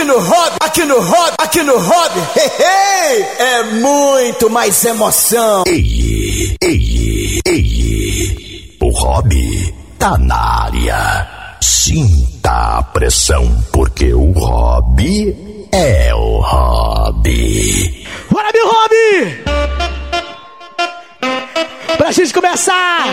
aqui no hobby, aqui no hobby, aqui no hobby, hey, hey, é muito mais emoção. Ei, ei, ei, o hobby tá na área. Sinta a pressão, porque o hobby é o hobby. Bora, meu hobby! Pra gente começar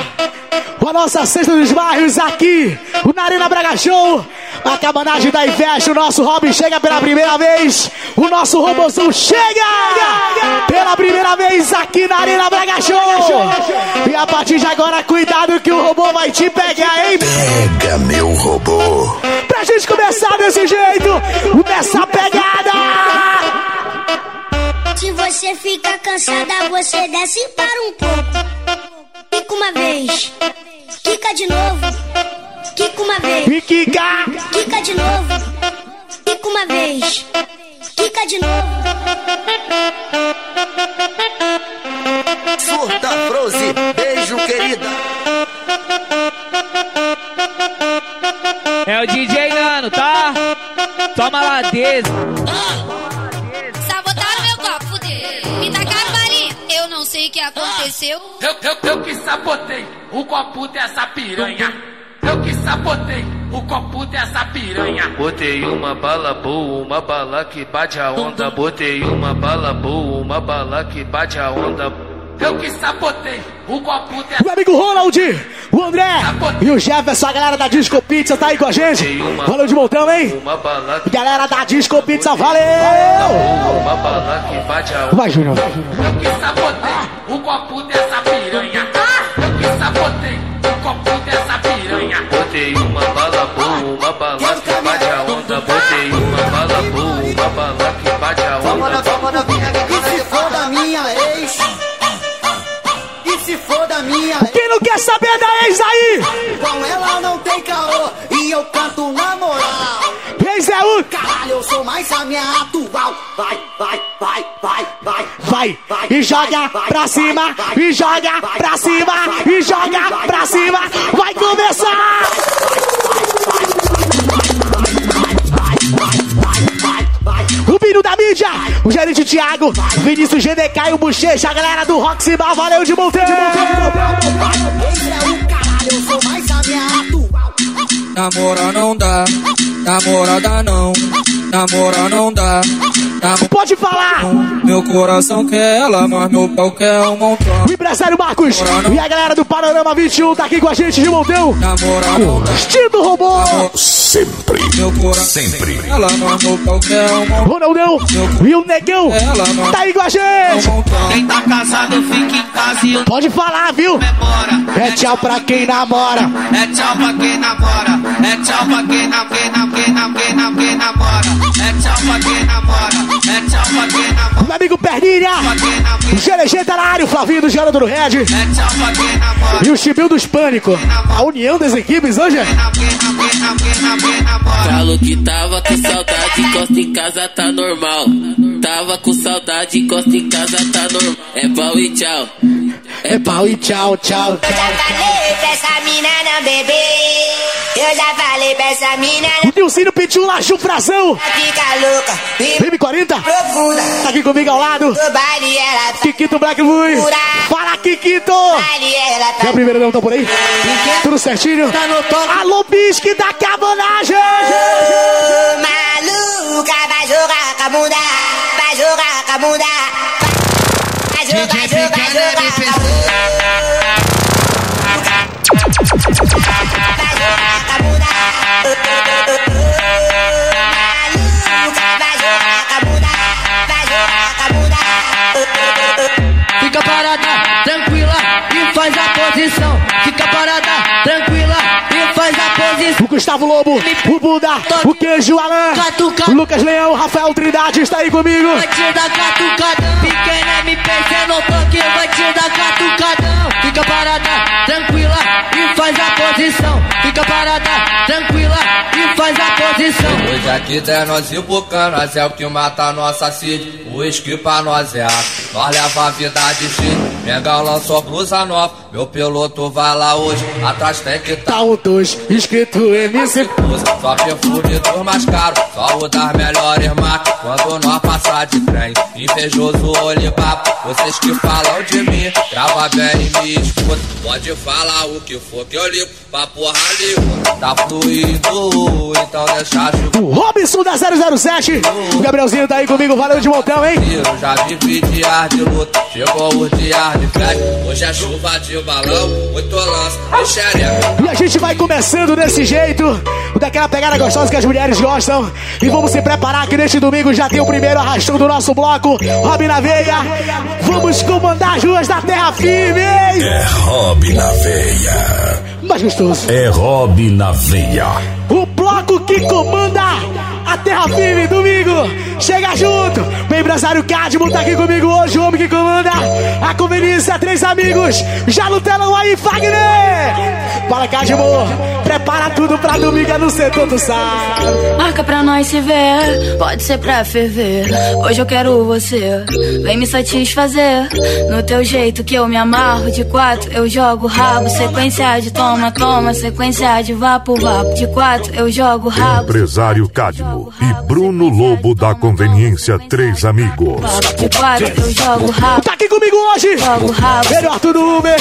com a nossa cesta dos bairros aqui, o Narina Braga Show, a cabanagem da Investe, o nosso hobby chega pela primeira vez, o nosso robôzão chega pela primeira vez aqui na Arena Braga Show. E a partir de agora, cuidado que o robô vai te pegar, hein? Pega meu robô. Pra gente começar desse jeito, nessa pegada. Se você fica cansada, você desce para um pouco. Quica uma vez. Quica de novo. Quica uma vez. E quica. Quica de novo. Quica uma vez. Quica de novo. Surta, Froze, beijo, querida. É o DJ Nano, tá? Toma ladeza. Sabotaram Eu não sei o que aconteceu. Eu, eu, eu que sabotei o copo dessa piranha. Eu que sabotei o copo dessa piranha. Botei uma bala boa, uma bala que bate a onda. Botei uma bala boa, uma bala que bate a onda. Eu que sabotei o copo dessa O amigo Ronald, o André e o Jefferson, a galera da Disco Pizza tá aí com a gente. Valeu de montão, hein? Uma bala que Galera da Disco Pizza, valeu! uma bala que bate a onda. Vai, Júnior. Eu que sabotei o copo dessa piranha. Eu que sabotei o copo dessa piranha. Botei uma bala boa, uma bala que bate a onda. Botei uma bala boa, uma bala que bate a onda. Minha? Quem não quer saber da ex aí? Com ela não tem caô e eu canto na moral. Ex é o... Caralho, eu sou mais a minha atual. Vai, vai, vai, vai, vai. Vai e joga pra cima, e joga pra cima, e joga pra cima. Vai começar! O Bino da mídia, o gerente Thiago, Vinícius GDK e o Bochecha, a galera do Roxy Bar, valeu de montão! Esse o caralho, eu sou mais a minha atual. Namora não dá, namorada não, namora não dá. Pode falar! Meu coração quer ela, mas meu pau quer um montão. O empresário Marcos e a galera do Panorama 21 tá aqui com a gente de montão. Estilo robô! Sempre, meu coração sempre. quer ela, mas meu pau quer um montão. Ronaldão e o Negão tá aí com a gente. Quem tá casado fica em casa e o Pode falar, viu? memora. É tchau pra quem namora. É tchau pra quem namora. É tchau pra quem nam, quem nam, quem nam, quem nam, quem namora. É tchau pra quem namora. É tchau pra quem namora. Meu amigo Perninha. GLG tá na área, o Flavinho do Geraldo do Red. E o Chibil dos Pânico. A união das equipes, hoje. Falou que tava com saudade, costa em casa tá normal. Tava com saudade, costa em casa tá normal. É pau e tchau. É pau e tchau, tchau. tchau, tchau. Eu já falei pra essa mina. não. O Nilzinho pediu um lajufrazão. Fica louca. M40 30. Tá aqui comigo ao lado. Tá Kikito Blackwood. Fala, Kikito. Tá é o primeira não tá por aí? Tudo certinho? Tá no toque. Alô, Bisque da Cabanagem. Maluca, vai jogar com a bunda. Vai jogar com a bunda. Vai jogar, vai jogar, vai jogar. Posição. Fica parada, tranquila e faz a posição. O Gustavo Lobo, o Buda, o Queijo, o Alan, o Lucas Leão, o Rafael Trindade está aí comigo. Vai te dar catucadão, pequena MPC no toque, vai te dar catucadão. Fica parada, tranquila e faz a posição. Fica parada, tranquila e faz a posição. Hoje aqui der nós e o nós é o que mata a nossa sede. O uísque pra nós é a Nós leva a vida de. Mengão lançou blusa nova. Meu piloto vai lá hoje, atrás tem que tá Tá o dois, escrito MC. Só perfume dos mais caro, só o das melhores marcas. Quando nós passar de trem, invejoso olho papo. Vocês que falam de mim, grava bem e me escuta. Pode falar o que for que eu ligo, papo raligo. Tá fluindo, então deixa chuva. O Robson da 007. O Gabrielzinho tá aí comigo, valeu de montão, hein? Eu já vivi dias de luta, chegou os dias de festa. Hoje é chuva de balão, e a gente vai começando desse jeito, daquela pegada gostosa que as mulheres gostam. E vamos se preparar que neste domingo já tem o primeiro arrastão do nosso bloco, Robin na Veia. Vamos comandar as ruas da terra firme, hein? É Rob na veia. Mais gostoso. É Rob na veia. O bloco que comanda a terra firme, domingo. Chega junto. O empresário Cadmo tá aqui comigo hoje, o homem que comanda a conveniência. Três amigos já no telão aí, Fagner. Fala, Cadmo. Prepara tudo pra domingo é no setor do sal. Marca pra nós se ver, pode ser pra ferver. Hoje eu quero você, vem me satisfazer. No teu jeito que eu me amarro, de quatro eu jogo rabo. Sequência de toma, toma, sequência de vapo, vapo. De quatro eu jogo rabo. Empresário Cadmo e Bruno Lobo da Conveniência Três Amigos. Tá aqui comigo hoje. Jogo rabo. Ele, Arthur do Uber.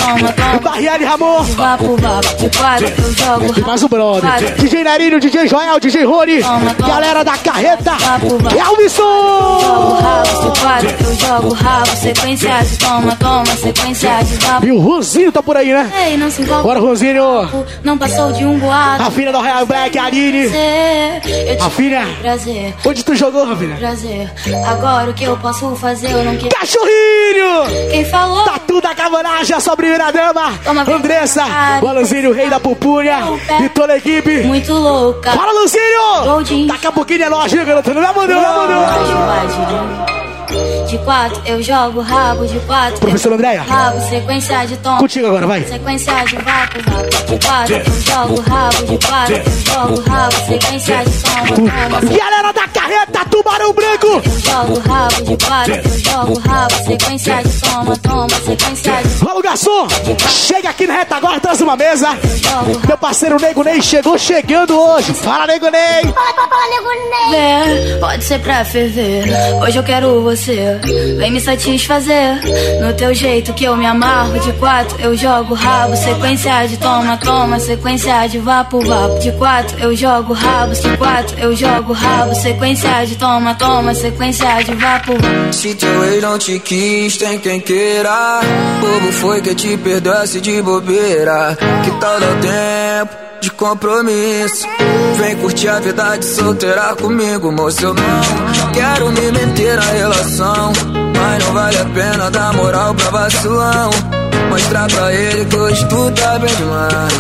Barriere Ramon. Vapo, vapo. De quatro eu jogo E mais o brother. DJ Narinho, DJ Joel, DJ Rony. Galera da carreta. Elvisson. quatro eu jogo rabo. Sequência de toma, toma, sequência de vapo. E o Rosinho tá por aí, né? Ei, não se envolve. Bora, Rosinho. Não passou de um boato. A filha do Royal Black, a Aline. A filha. Prazer. Onde tu jogou, filha? Prazer. Agora o que eu posso fazer? Eu não quero. Cachorrinho! Quem falou? Tá tudo a cabanagem, a sua primeira dama. Andressa, o Alanzinho, rei da pupunha. E toda a equipe. Muito louca. Fala! Goldinho. Daqui a pouquinho é lógico, garoto. Não é, mano? Não é, mano? De quatro eu jogo rabo, de quatro. Professor Andréia. Rabo, sequência de tom. Contigo agora, vai. Sequência de vapo, vapo. De quatro eu jogo rabo, de quatro eu jogo rabo. Sequência de tom. Galera da carreta, Tubarão Branco. Eu jogo rabo, de quatro eu jogo rabo. Sequência de toma, toma. Sequência de Fala, garçom. Chega aqui na retaguarda, traz uma mesa. Meu parceiro Nego Ney chegou chegando hoje. Fala, Nego Ney. Ver, pode ser pra ferver. Hoje eu quero você, vem me satisfazer. No teu jeito que eu me amarro, de quatro eu jogo rabo. Sequência de toma, toma, sequência de vapo, vapo. De quatro eu jogo rabo, de quatro eu jogo rabo. Sequência de toma, toma, sequência de vapo. Se teu ex não te quis, tem quem queira. Bobo foi que te perdoasse de bobeira. Que tal dar tempo de compromisso? Vem curtir a vida de solteira comigo, moço. Eu não quero me meter na relação. Mas não vale a pena dar moral pra vacilão. Mostrar pra ele que hoje tu tá bem demais.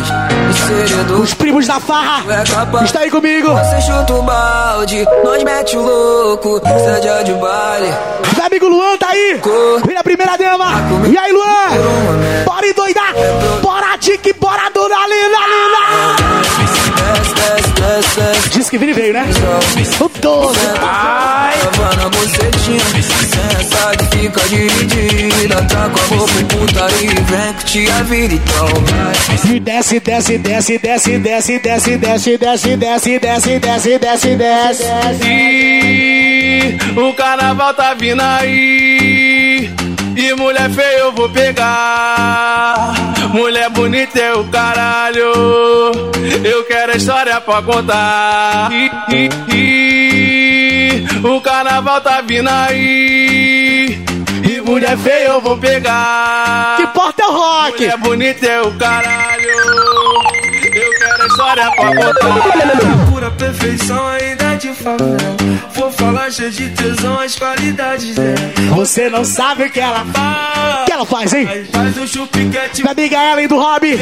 Os primos da farra. é. Está aí comigo. Você chuta o balde, nós mete o louco, seja de baile. Meu amigo Luan tá aí. Vem a primeira dama. E aí, Luan? Bora endoidar. Bora, Dick. Bora, dona Lina, desce, desce. Diz que vira e veio, né? O 12. Ai. Na bocetinha, sensa que fica dividida. Tá com a roupa em putaria e vem que te a vida então vai. E desce, desce, desce, desce, desce, desce, desce, desce, desce, desce, desce, desce, desce. E o carnaval tá vindo aí. E mulher feia eu vou pegar. Mulher bonita é o caralho. Eu quero a história pra contar. E, e, e, o carnaval tá vindo aí. E mulher feia eu vou pegar. Que porta é o rock? Mulher bonita é o caralho. Eu quero a história pra contar. Pura perfeição ainda de favela. Vou falar cheio de tesão, as qualidades dela. Você não sabe o que ela faz. O que ela faz, hein? Faz um chupiquete. Minha amiga Ellen do Hobby.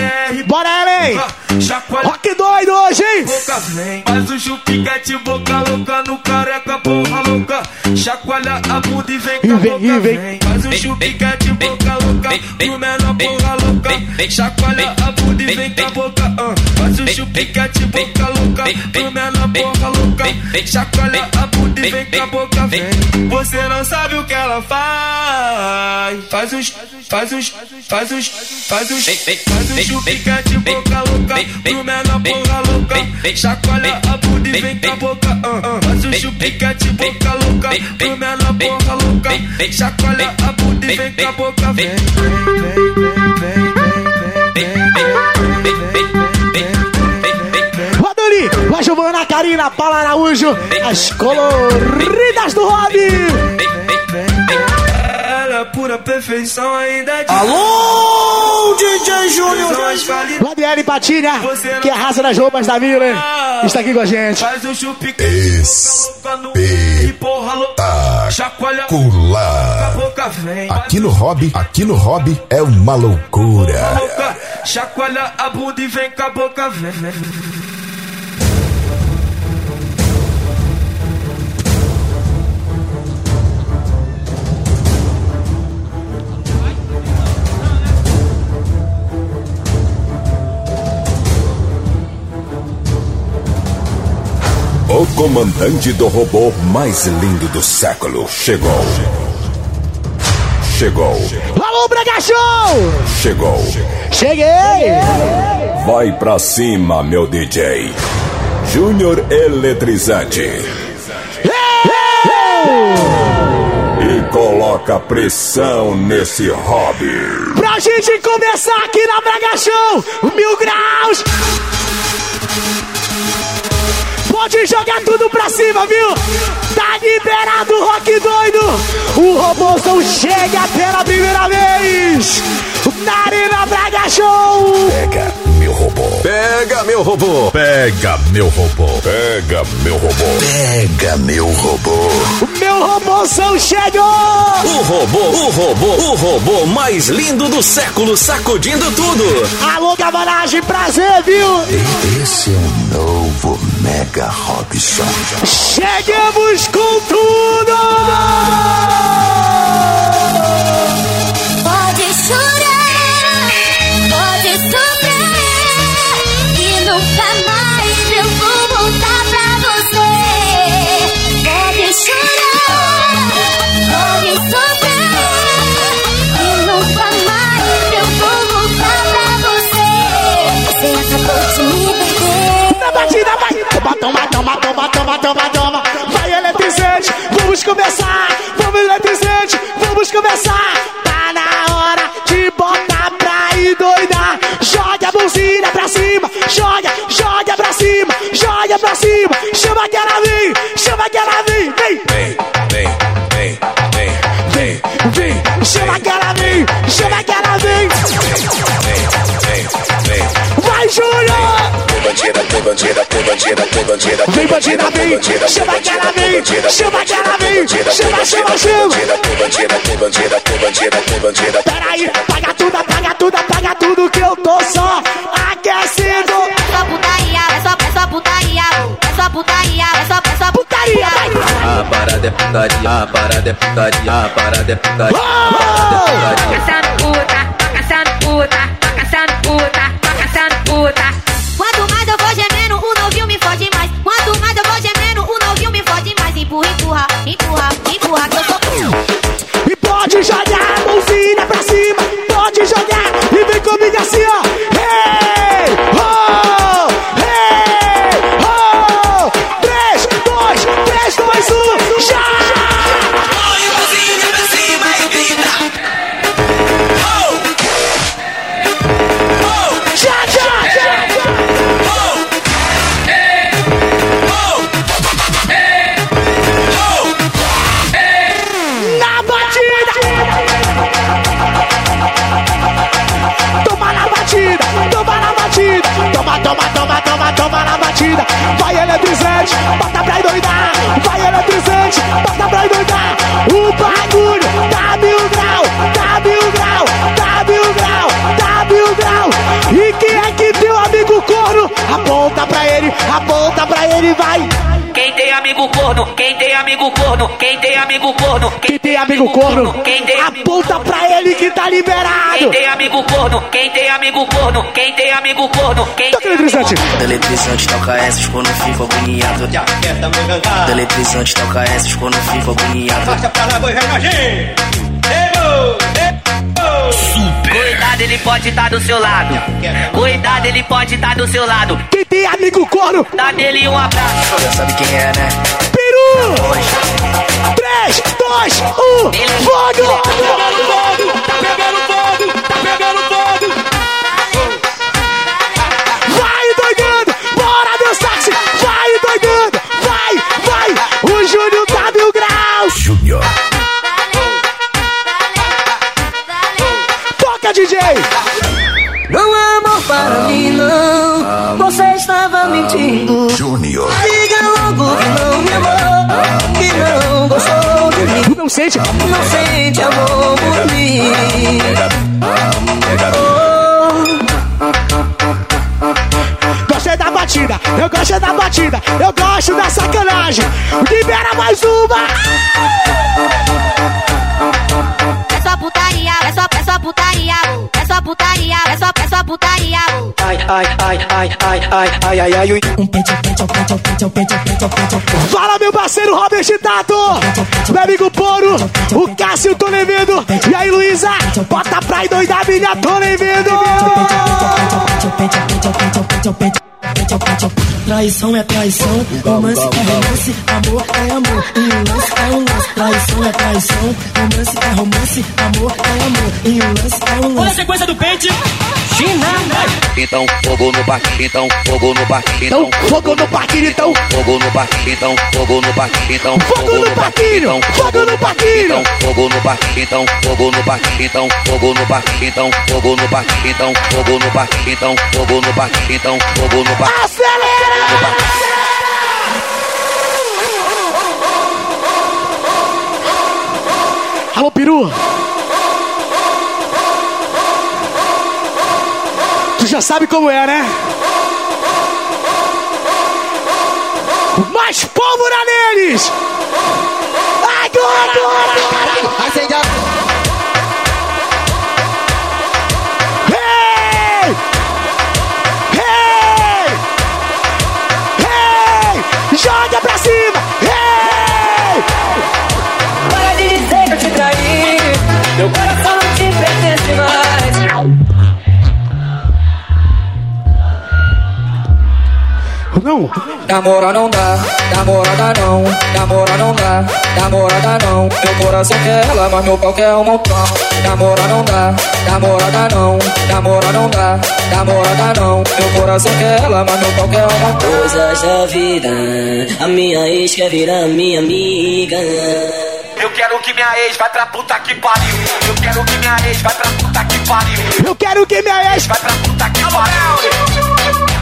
Bora, Ellen. Chacoalha. Rock doido hoje, hein? Boca vem. Faz um chupiquete, boca louca no careca, porra louca. Chacoalha a bunda e vem com a boca vem. vem. Faz um chupiquete, boca louca pro menor, porra louca. Chacoalha a bunda e vem com a boca. ah. Faz um chupiquete, boca louca pro menor, porra louca. Chacoalha a bunda bunda e vem com a boca vem. Você não sabe o que ela faz. Faz uns, faz uns, faz uns, faz uns, faz uns chupicante boca louca. Pro menor porra louca. Chacoalha a bunda e vem com a boca. Uh, uh. Faz um chupicante boca louca. Pro menor porra louca. Chacoalha a bunda e vem com a boca vem. Vem, vem, Karina, Paula Araújo, as coloridas do Rob. Ela é pura perfeição ainda é de Alô, DJ Júnior. Ladiele Patinha, que arrasa nas roupas da Miller, está aqui com a gente. Faz um chupicante Espetacular. Aqui no Hobby, aqui no Hobby é uma loucura. Chacoalha a bunda e vem com a boca vem. O comandante do robô mais lindo do século chegou. Chegou. Alô, Brega Show! Chegou. Cheguei! Vai pra cima, meu DJ. Júnior Eletrizante. E coloca pressão nesse hobby. Pra gente começar aqui na Braga Show, mil graus! Pode jogar tudo pra cima, viu? Tá liberado o rock doido! O robôzão chega pela primeira vez! Na Arena Braga Show! Pega robô. Pega meu robô. Pega meu robô. Pega meu robô. Pega meu robô. O meu robôzão chegou! O robô, o robô, o robô mais lindo do século, sacudindo tudo. Alô, camaragem, prazer, viu? Esse é o novo Mega Robson. Chegamos com tudo! Toma, toma, toma, toma! Vai eletrizante! Vamos começar! Vamos eletrizante! Vamos começar! Tá na hora de botar pra ir doidar! Joga a mãozinha pra cima! Joga, joga pra cima! Joga pra cima! Chama que ela vem! Chama que ela vem! Vem! Vem, vem, vem, vem, vem, Vem! Chama que ela vem! Chama que ela vem! vem, vem. Vai, Júnior! Bandida, tem bandida, tem bandida, bandida. Vem, bandida, vem! Chama que ela vem! Chama que ela vem! Chama, chama, chama! Tem bandida, tem bandida, tem bandida, tem bandida. Peraí, apaga tudo, apaga tudo, apaga tudo que eu tô só aquecendo. É só putaria, é só, é só putaria, é só putaria, é só, é só Putaria! A parada é putaria, a parada é putaria, a parada é putaria, é putaria. caçando puta, caçando puta, caçando puta, caçando puta. Empurra, empurra, que eu sou. E pode jogar a mãozinha pra cima, pode jogar e vem comigo assim, ó. Bota pra endoidar. Vai eletrizante, bota pra endoidar. Corno? Pra pra. Quem tem amigo corno, quem tem amigo corno, quem tem amigo corno, Quem tem amigo corno, quem tem aponta pra ele que tá Quem liberado. tem amigo corno, quem tem amigo corno, quem tem amigo corno, quem Toca eletrizante. Eletrizante toca essa, os corno ficam agoniado. Do eletrizante toca essa, os corno ficam agoniado. Cuidado, ele pode estar do seu lado. Cuidado, ele pode estar do seu lado. Quem tem amigo corno, Dá dele um abraço. Já sabe quem é, né? Peru. 3, 2, 1, fogo! Tá pegando fogo, tá pegando fogo. Vai doidando, bora meu sax, vai doidando, vai, vai. O Júnior tá mil graus. Júnior. Toca, DJ. Não é amor para mim, não. Você estava mentindo. Júnior. Não sente? Não sente amor por mim. Gostei da batida, eu gostei da batida, eu gosto da sacanagem. Libera mais uma. É só putaria, é só, é só putaria, é só putaria, Ai, ai, ai, ai, ai, ai, ai, ai, ui. Um. Fala, meu parceiro Robert Tato, meu amigo Poro, o Cássio Tolevedo. E aí, Luísa, bota pra endoidar minha Tolevedo. Traição é traição, romance é romance, amor é amor, e um lance é um lance. Traição é traição, romance é romance, amor é amor, e um lance é um lance. Olha a sequência do pente. China. Então fogo no parque, então fogo no parque, Então, fogo no parquinho, então. fogo no parque, então fogo no parque, então Fogo no parquinho, fogo no parquinho. então fogo no parque, então fogo no parque, então fogo no parque, então fogo no parque, então fogo no parque, então fogo no parque, então fogo no parque. Acelera! Alô, peru. Tu já sabe como é, né? Mais pólvora neles! Agora! agora. Acende a Joga pra cima! Não! Namora não dá, namorada não, namora não dá, namorada não. Meu coração quer ela, mas meu pau quer um montão. Namora não dá, namorada não, namora não dá, namorada não. Meu coração quer ela, mas meu pau quer um montão. Coisas da vida, a minha ex quer virar minha amiga. Eu quero que minha ex vai pra puta que pariu. Eu quero que minha ex vai pra puta que pariu. Eu quero que minha ex Vai pra puta que pariu.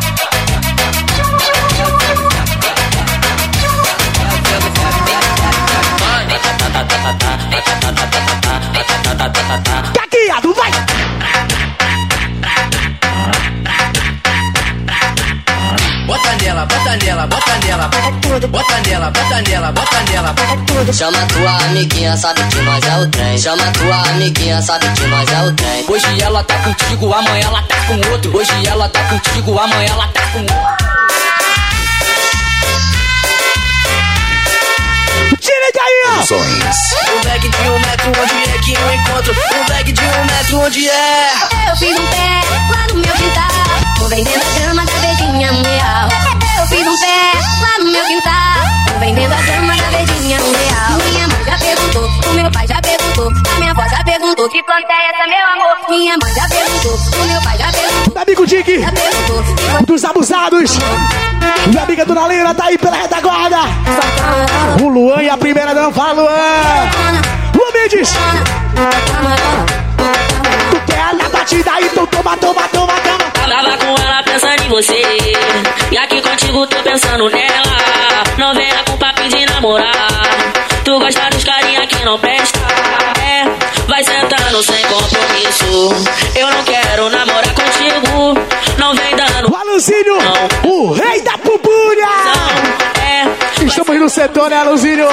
Caqueado, vai! Bota nela, bota nela, bota nela, bota nela, bota nela, bota nela. Chama tua amiguinha, sabe que nós é o trem. Chama tua amiguinha, sabe que nós é o trem. Hoje ela tá contigo, amanhã ela tá com outro. Hoje ela tá contigo, amanhã ela tá com outro. Liga aí! Um bag de um metro, onde é que eu encontro? Um bag de um metro, onde é? Eu fiz um pé lá no meu quintal. Tô vendendo a grama da verdinha um real. Eu fiz um pé lá no meu quintal. Tô vendendo a grama da verdinha um real. Perguntou, o meu pai já perguntou, a minha avó já perguntou. Que planta é essa, meu amor? Minha mãe já perguntou, o meu pai já perguntou. Meu amigo Dick, dos abusados. Minha amiga Dona Leila tá aí pela retaguarda. O Luan e a primeira dama. Fala, Luan! Luan Mendes! Tu quer na batida aí, então toma, toma, toma, toma. Tava com ela pensando em você. E aqui contigo tô pensando nela. Não venha com papo de namorar. Tu gosta dos carinha que não presta. É, vai sentando sem compromisso. Eu não quero namorar contigo. Não vem dando. O Alanzinho, o rei da pupulha. É, Estamos no setor, né, Luzinho?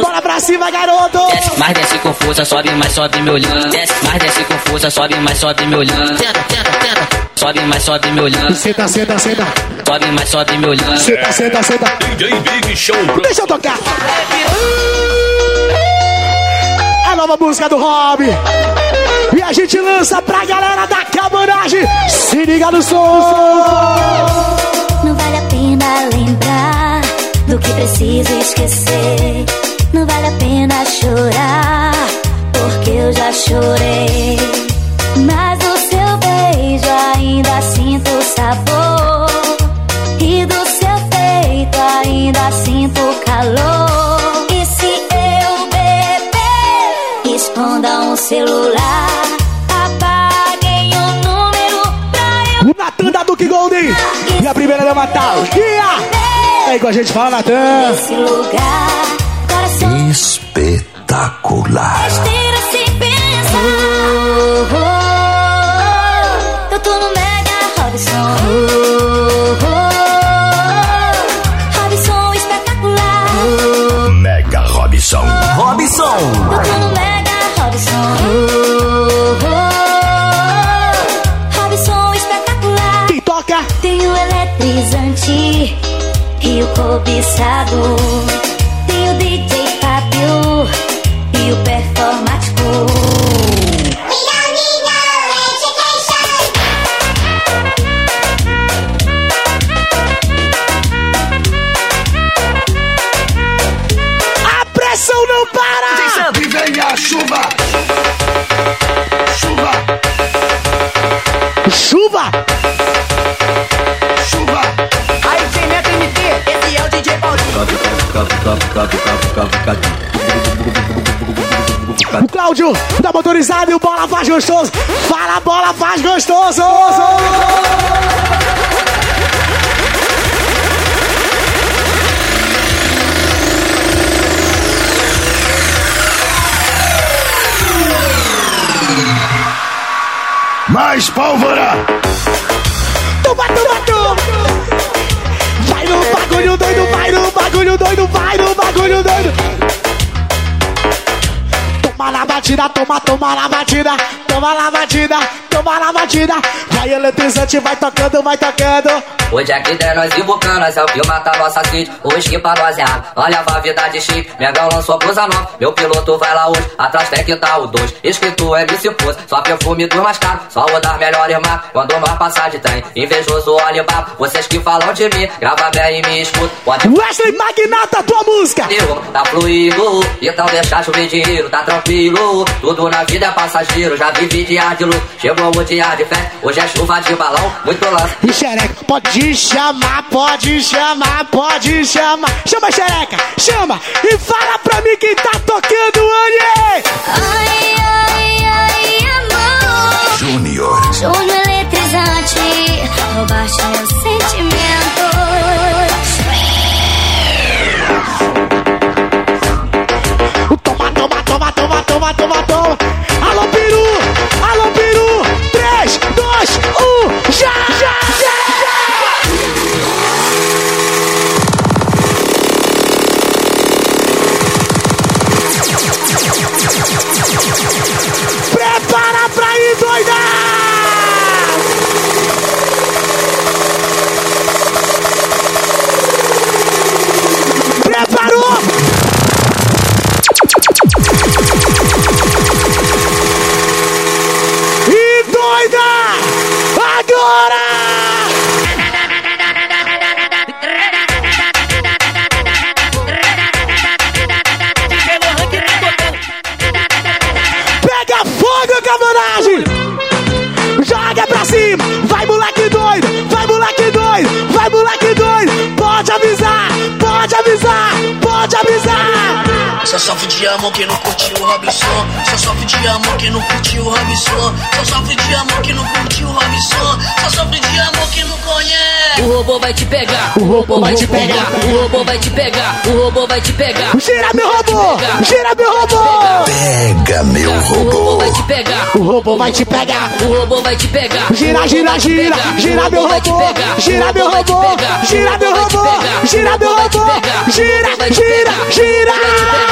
Bora pra cima, garoto! Desce, mais desce com força, sobe, mais sobe me olhando. Desce, mais desce com força, sobe, mais sobe me olhando. Tenta, tenta, tenta. Sobe, mais sobe me olhando. Senta, senta, senta. Sobe, mais sobe me olhando. Senta, senta, senta. DJ Big Show. Deixa eu tocar. A nova música do Rob. E a gente lança pra galera da cabanagem. Se liga no som. Não vale a pena lembrar do que preciso esquecer. Não vale a pena chorar, porque eu já chorei. Mas do seu beijo ainda sinto o sabor. E do seu peito ainda sinto o calor. E se eu beber, esconda um celular. Apaguem o número pra eu. Natan da Golden. E a primeira da Matal. Guia. Aí com a gente fala, Natan. Esse lugar, coração Espetacular. besteira sem pensar. Oh, oh, eu tô no Mega Robson. Oh, Robson espetacular. Mega Robson. Robson. Eu tô no Mega Robson. Oh, Robson espetacular. Quem toca? Tem o eletrizante e o cobiçado. Tem o DJ Fábio e o performático. A O Cláudio da motorizada e o Bola faz gostoso. Fala, Bola faz gostoso! Mais pólvora. Toma, toma, toma! Vai no bagulho doido, vai no bagulho doido, vai no bagulho doido! Toma na batida, toma, toma na batida, toma na batida, toma na batida. Vai eletrizante, vai tocando, vai tocando. Hoje é que der nós é o que mata nossa sede. Hoje que pra nós é água, olha a vida de chique. Megão lançou blusa nova, meu piloto vai lá hoje. Atrás tem que tá o dois, escrito é se fosse. Só perfume dos mais caros, só o das melhores marcas. Quando nós passar de trem, invejoso olha papo. Vocês que falam de mim, grava bem e me escuta. Pode Wesley Magnata, tua música! Tá fluindo, então deixa chover dinheiro, tá tranquilo. Tudo na vida é passageiro, já vivi dia de luz. Chegou o dia de festa, hoje é chuva de balão, muito lance. E xereca, pode chamar, pode chamar, pode chamar. Chama xereca, chama e fala pra mim quem tá tocando, Annie! Ai, ai, ai, amor. Júnior. Júnior eletrizante, roubaste meus sentimentos. Toma, toma, toma, toma, toma, toma, toma. Alô, peru! Sofre de amor que não curtiu o Robinson. Só sofre de amor que não curtiu o Robinson. Só sofre de amor que não curtiu o Robinson. Só sofre de amor que não conhece. O robô vai te pegar, O robô vai te pegar. o robô vai te pegar, o robô vai te pegar. Gira meu robô! Gira meu robô! Pega meu robô vai te pegar. O robô vai te pegar. O robô vai te pegar. Gira, gira, gira. Gira meu robô. Gira meu robô. Gira meu robô. Gira meu robô. Gira, gira, gira.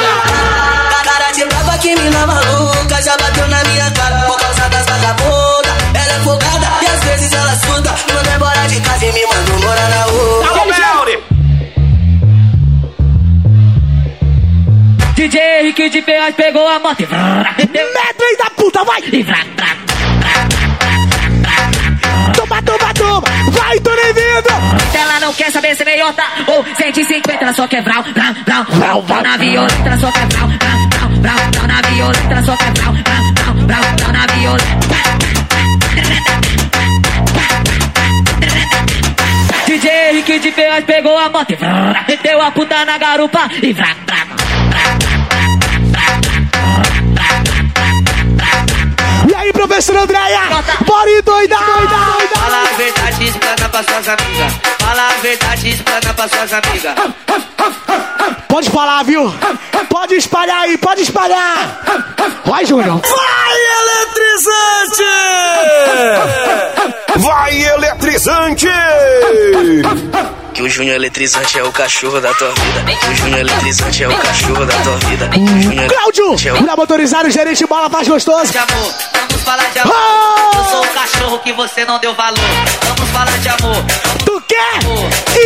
Ferraz pegou a moto e vrá, Medley da puta, vai! e vrá, vrá. Toma, toma, toma! Vai, tô nem vendo! Ela não quer saber se é meiota ou 150, ela só quer vrau, vrau, vrau, vrau, vrau na violenta, ela só quer vrau, vrau, vrau, vrau, vrau na violenta, ela só quer vrau, vrau, vrau, vrau, vrau na violenta. DJ Henrique de Ferraz pegou a moto e vrá, meteu a puta na garupa e vrá, vrá. E professor Andréia? Bora doida, doida, Fala a doida! verdade, explana pra suas amigas. Fala a verdade, explana pra suas amigas. Pode falar, viu? Pode espalhar aí, pode espalhar! Vai, Júnior! Vai, eletrizante! Vai, eletrizante! Que o Júnior Eletrizante é o cachorro da tua vida. Que o Júnior Eletrizante é o cachorro da tua vida. O Júnior Cláudio! Pra motorizar o gerente bola faz gostoso! de amor, vamos falar de amor. Eu sou o cachorro que você não deu valor. Vamos falar de amor. Tu quer?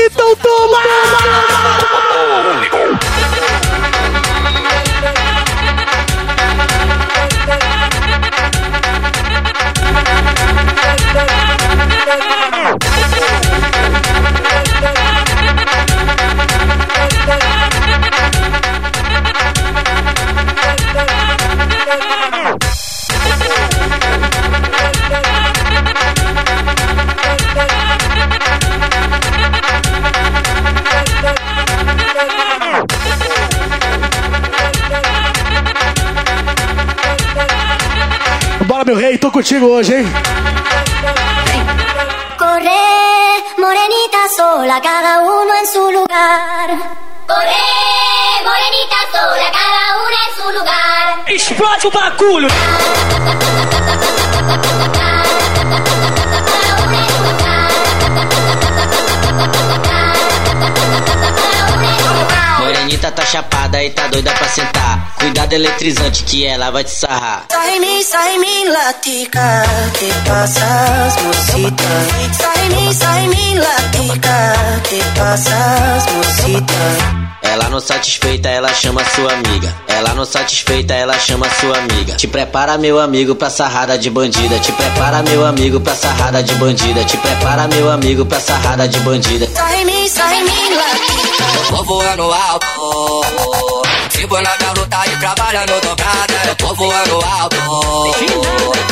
Então toma! Bora, meu rei, tô contigo hoje, hein? Corre, morenita sola, cada uno en su lugar. Corre, morenita sola, cada uno en su lugar. Explode o bagulho! Morenita tá chapada e tá doida pra sentar. Cuidado eletrizante que ela vai te sarrar. Sai mi, sai mi latica, que pasas, mocita. Sai mi, sai mi latica, que pasas, mocita. Ela não satisfeita, ela chama sua amiga. Ela não satisfeita, ela chama sua amiga. Te prepara, meu amigo, pra sarrada de bandida. Te prepara, meu amigo, pra sarrada de bandida. Te prepara, meu amigo, pra sarrada de bandida. Sai mi, sai mi latica. Eu tô voando alto. Sigo na minha luta e trabalhando dobrada. Eu tô voando alto.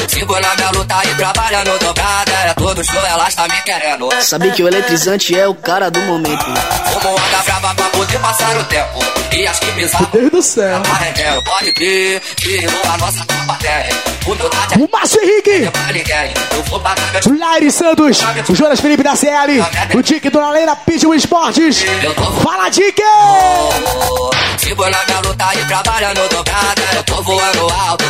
Sigo na minha luta e trabalhando dobrada. É todo show, ela está me querendo. Sabe que o eletrizante é o cara do momento. Como anda brava pra poder passar o tempo. E as que pisavam. Deus do céu! Arreguel, pode crer, que a nossa tropa tem. Humildade O Márcio Henrique! Laire Santos! O Jonas Felipe da CL! O Dick Dona Leila Pitbull Esportes! Fala, Dick! Sigo na minha luta e trabalhando dobrada. Eu tô voando alto.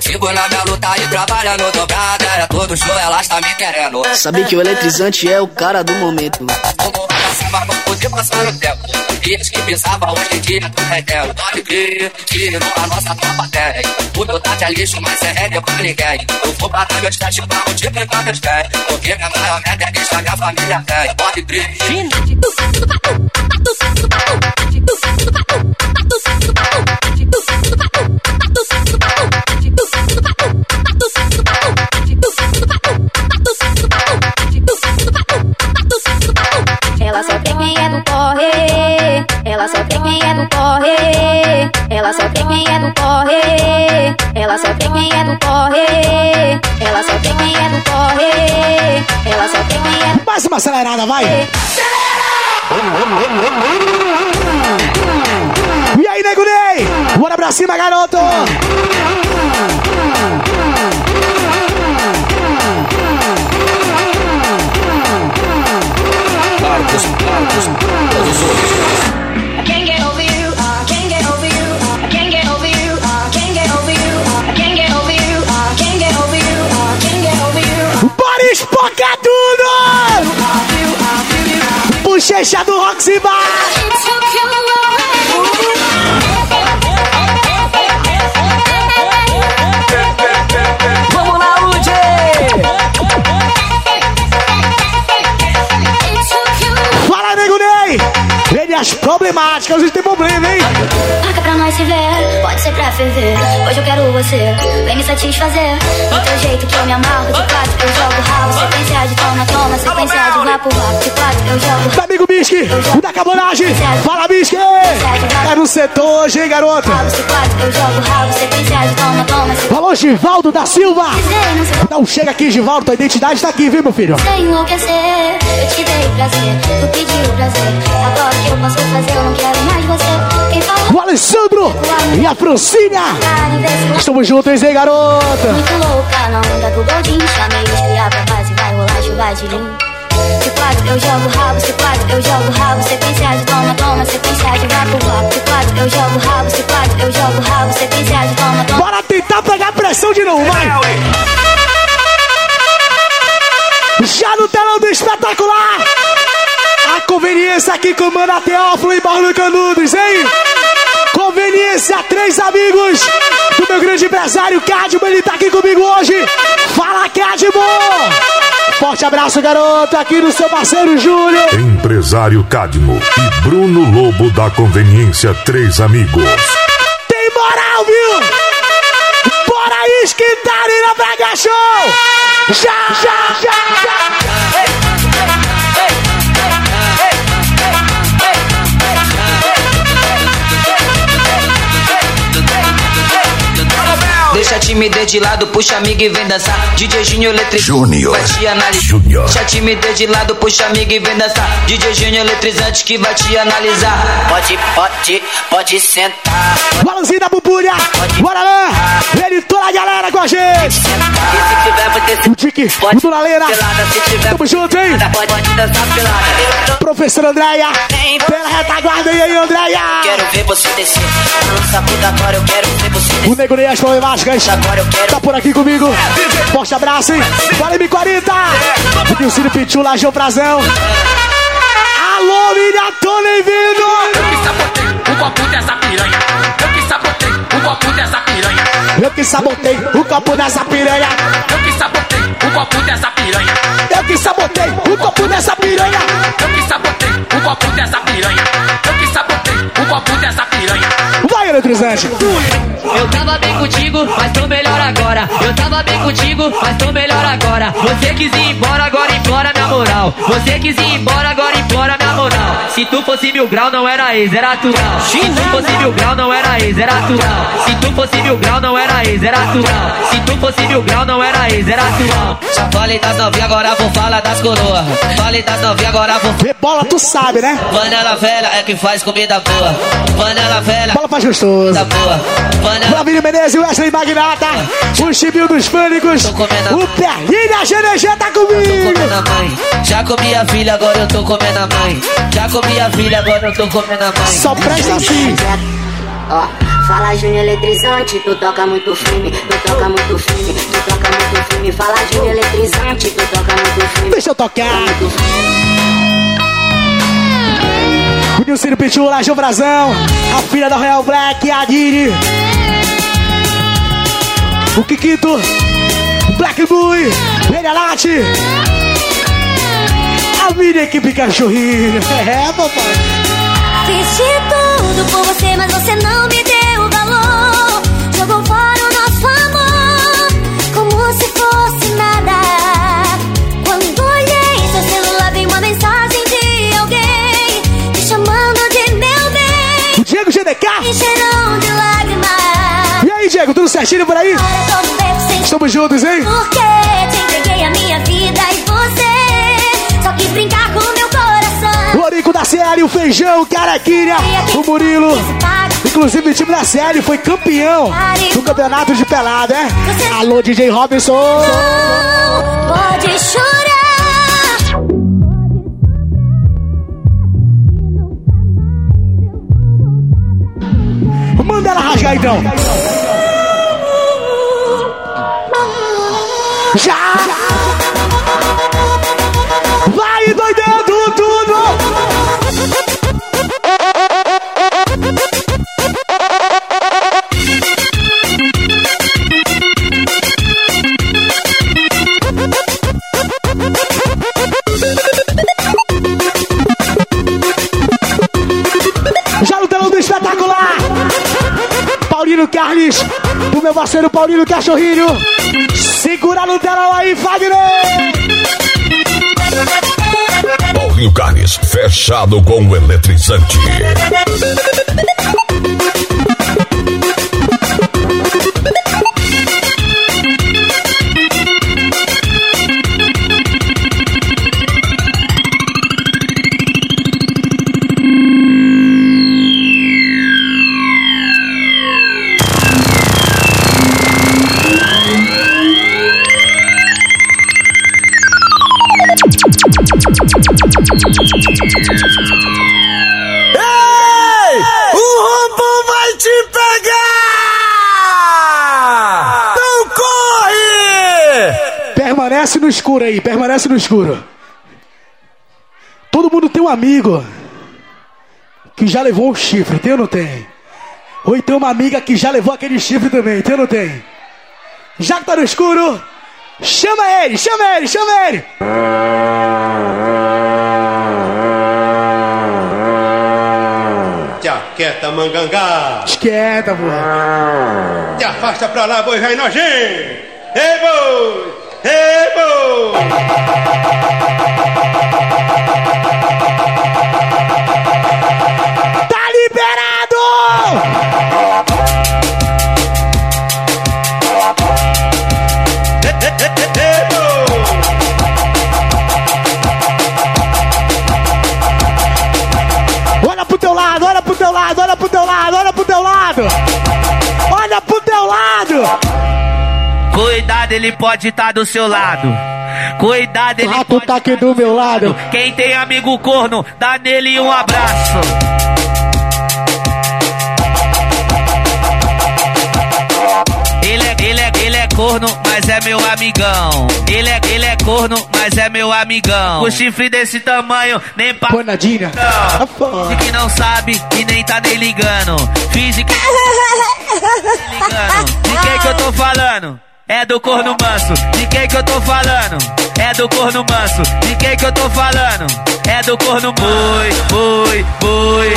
Sigo na minha luta e trabalhando dobrada. É todo show, ela está me querendo. Sabe que o eletrizante é o cara do momento. Como pra cima passar o tempo. E as que pensavam hoje em dia tu retendo. Pode crer, que a nossa tropa tem. Humildade é lixo, mas é regra pra ninguém. Eu vou bater meus testes pra multiplicar meus pés. Porque minha maior meta é deixar minha família tem. Pode crer. Ela acelerada, vai! E aí, nego Ney? Bora pra cima, garoto! Deixa do Roxy Bar. Vamos lá, UJ! Fala, nego Ney. Ele as problemáticas, a gente tem problema, hein? Marca pra nós se ver, pode ser pra ferver. Hoje eu quero você, vem me satisfazer. Do teu jeito que eu me amarro, de quatro eu jogo rabo. Sequência de toma, toma, sequência de vapo, vapo. De quatro eu jogo Meu amigo Bisque, o da cabonagem. Fala, Bisque. É no setor hoje, hein, garoto? Falou, Givaldo da Silva. Não chega aqui, Givaldo, tua identidade tá aqui, viu, meu filho? Sem enlouquecer, eu te dei prazer, tu pediu prazer. Agora que eu posso fazer, eu não quero mais você. Quem fala O Alessandro e a Francina. Estamos juntos, hein, garoto? Muito louca na onda do Goldinho Chamei os pra base, vai rolar chuva de lim De quatro eu jogo rabo, se quatro eu jogo rabo Sequência de toma, toma, sequência de vapo, vapo De quatro eu jogo rabo, se quatro eu jogo rabo Sequência de toma, toma Bora tentar pegar pressão de novo, vai! Já no telão do espetacular! A conveniência aqui comanda Teófilo e Barro Canudos, hein? Conveniência, três amigos do meu grande empresário Cadmo, ele tá aqui comigo hoje. Fala, Cadmo! Forte abraço, garoto, aqui no seu parceiro Júlio. Empresário Cadmo e Bruno Lobo da Conveniência Três Amigos. Tem moral, viu? Bora esquentar aí na Braga Show! Já, já, já, já! Deixa a timidez de lado, puxa amigo e vem dançar. DJ Júnior Eletrizante vai te analisar. Júnior. Deixa a timidez de lado, puxa amigo e vem dançar. DJ Júnior Eletrizante que vai te analisar. Pode, pode, pode sentar. Balanzinho da Bubulha! Bora lá! Ele toda a galera com a gente! E se tiver, vai ter O Tique, o Duraleira! pelada. Se tiver, Tamo junto, hein? pode, pode dançar pelada. Professora Andréia! Pela retaguarda aí, aí, Andréia! Quero ver você descer. Lança puta agora, eu quero ver você descer. O Nego Ney, as problemáticas! Tá por aqui comigo! Forte abraço, hein? Vale M40! E o Ciro Pichu, lá, João Prazão! Alô, minha Tona vindo! Eu que sabotei o copo dessa piranha. Eu que sabotei o copo dessa piranha. Eu que sabotei o copo dessa piranha! Eu que sabotei o copo dessa piranha. Eu que sabotei o copo dessa piranha! Eu que sabotei o copo dessa piranha. Eu que sabotei o copo dessa piranha. Vai, eletrizante! Eu tava bem contigo, mas tô melhor agora. Eu tava bem contigo, mas tô melhor agora. Você quis ir embora, agora implora minha moral. Você quis ir embora, agora implora minha moral. Se tu fosse mil grau, não era ex, era atual. Se tu fosse mil grau, não era ex, era atual. Se tu fosse mil grau, não era ex, era atual. Se tu fosse mil grau, não era ex, era atual. Já falei das novinhas, agora vou falar das coroas. Falei das novinhas, agora vou. Bola, tu sabe, né? Panela velha é que faz comida boa. Panela velha. Bola faz gostoso. Comida boa. Panela. Flavinho Menezes Wesley Magnata. O Chibio dos Pânicos. O Perlinha a GNG tá comigo. comendo a mãe. Já comi a filha, agora eu tô comendo a mãe. Já comi a filha, agora eu tô comendo a mãe. Só presta assim. Ó, fala Júnior Eletrizante, tu toca muito firme, tu toca muito firme, tu toca muito firme. Fala Júnior Eletrizante, tu toca muito firme. Deixa eu tocar. O Nilcino Pichu, lá, João Brazão. A filha da Royal Black, a Dini. O Kikito. Black Boy. Velha Lati. A minha equipe cachorrinho. É, papai. Fiz de tudo por você, mas você não me deu valor. Jogou fora o nosso amor, como se fosse nada. Quando olhei seu celular, vi uma mensagem de alguém me chamando de meu bem. O Diego GDK. Me cheirão de lágrimas. E aí, Diego, tudo certinho por aí? Estamos juntos, hein? Porque te entreguei a minha vida CL, o Feijão, o Caraquinha, o Murilo. Inclusive o time da CL foi campeão do campeonato de pelada, é? Alô, DJ Robinson. Pode chorar. Manda ela rasgar então. Já! Vai doidando Carles, do meu parceiro Paulinho Cachorrinho. Segura no telão aí, Fagner! Paulinho Carnes, fechado com o eletrizante. Permanece no escuro aí, permanece no escuro. Todo mundo tem um amigo que já levou um chifre, tem ou não tem? Ou então uma amiga que já levou aquele chifre também, tem ou não tem? Já que tá no escuro, chama ele, chama ele, chama ele! Te aquieta, mangangá. Esquenta, porra. Te afasta pra lá, boi velho nojento. Ei, boi! Tá liberado! Cuidado, ele pode estar do seu lado. Cuidado, ele rato tá aqui do meu lado. Quem tem amigo corno, dá nele um abraço. Ele é, ele é, ele é corno, mas é meu amigão. Ele é, ele é corno, mas é meu amigão. O chifre desse tamanho, nem pra. Põe Nadinha. Finge que não sabe e nem tá nem ligando. Finge que. ligando. De quem que eu tô falando? É do corno manso. De quem que eu tô falando? É do corno manso. De quem que eu tô falando? É do corno boi, boi, boi.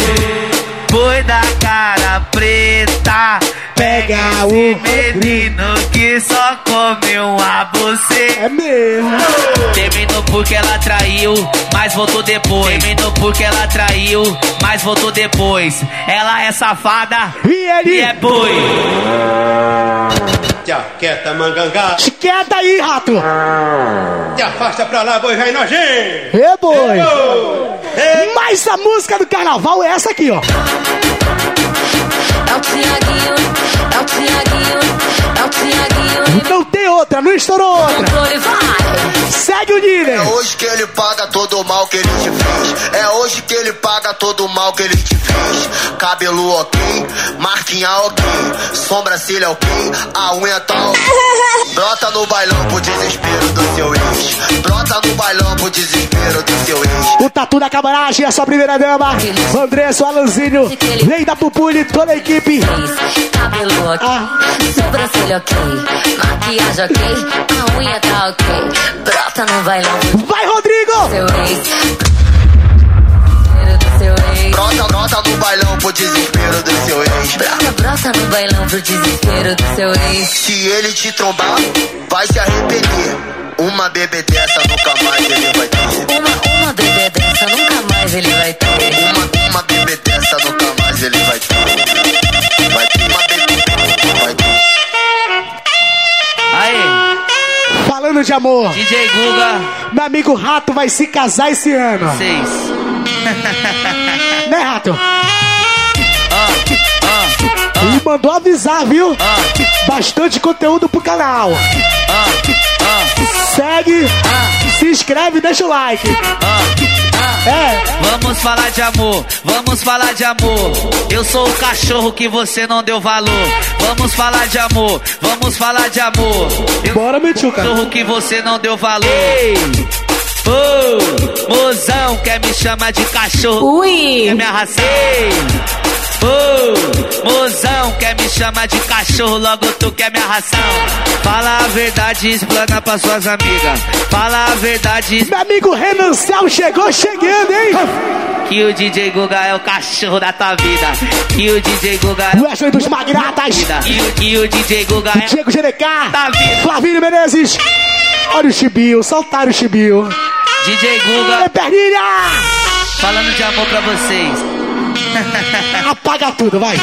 Boi da cara preta. Pega o menino que só come uma buceta. É mesmo. Terminou porque ela traiu, mas voltou depois. Terminou porque ela traiu, mas voltou depois. Ela é safada e ele é boi. Te aquieta, mangangá. Quieta aí, rato! Te afasta pra lá, boi velho nojento. Ê, boi! Ei, boi! Mas a música do carnaval é essa aqui, ó. É o Tiaguinho, é o Tiaguinho. Não tem outra, não estourou outra. Segue o líder. É hoje que ele paga todo o mal que ele te fez. É hoje que ele paga todo o mal que ele te fez. Cabelo ok, marquinha ok, sobrancelha ok, a unha tá ok. Brota no bailão pro desespero do seu ex. Brota no bailão pro desespero do seu ex. O tatu da camaragem, a sua primeira dama. Andressa, Alanzinho. Vem da Pupuli, toda a equipe. Cabelo ok, sobrancelha ok, maquiagem ok, a unha tá ok. Brota no bailão pro Vai, Rodrigo! seu ex. Do seu ex. Brota, brota no bailão pro desespero do seu ex. Brota, brota no bailão pro desespero do seu ex. Se ele te trombar, vai se arrepender. Uma bebê dessa nunca mais ele vai ter. Uma, uma bebê dessa nunca mais ele vai ter. Uma, uma bebê dessa nunca mais ele. Vai ter amor. DJ Guga. Meu amigo Rato vai se casar esse ano. Seis. Né, Rato? Ah, ah, Ele mandou avisar, viu? Bastante conteúdo pro canal. Ah, ah, Segue, se inscreve e deixa o like. ah. É, Vamos falar de amor, vamos falar de amor. Eu sou o cachorro que você não deu valor. Vamos falar de amor, vamos falar de amor. Eu bora, o cachorro que você não deu valor. Ei! Ô, mozão quer me chamar de cachorro. Ui. Quer me arrasar. Ei! Ô, mozão quer me chamar de cachorro, logo tu quer me arrasar. Fala a verdade explana pra suas amigas. Fala a verdade. Meu amigo Renan Cel chegou chegando, hein? Que o DJ Guga é o cachorro da tua vida. Que o DJ Guga é o Wesley dos Magnatas. Que o, que o DJ Guga é Diego GDK. da vida. Flavinho Menezes. Olha o Chibio, soltaram o Chibio. DJ Guga. Olha, perninha! Falando de amor pra vocês. Apaga tudo, vai.